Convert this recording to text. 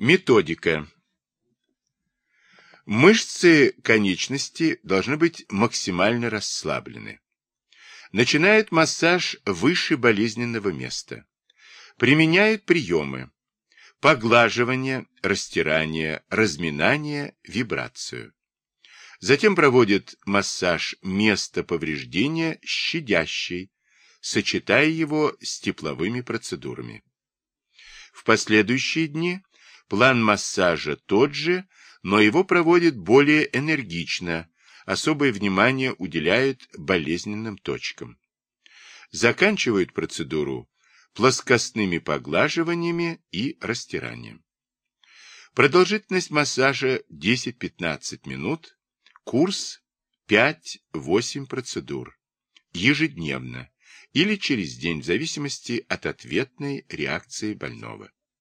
Методика. Мышцы конечности должны быть максимально расслаблены. Начинают массаж выше болезненного места. Применяют приемы. Поглаживание, растирание, разминание, вибрацию. Затем проводят массаж места повреждения щадящий, сочетая его с тепловыми процедурами. В последующие дни план массажа тот же, но его проводят более энергично, особое внимание уделяют болезненным точкам. Заканчивают процедуру плоскостными поглаживаниями и растиранием. Продолжительность массажа 10-15 минут, курс 5-8 процедур, ежедневно или через день в зависимости от ответной реакции больного.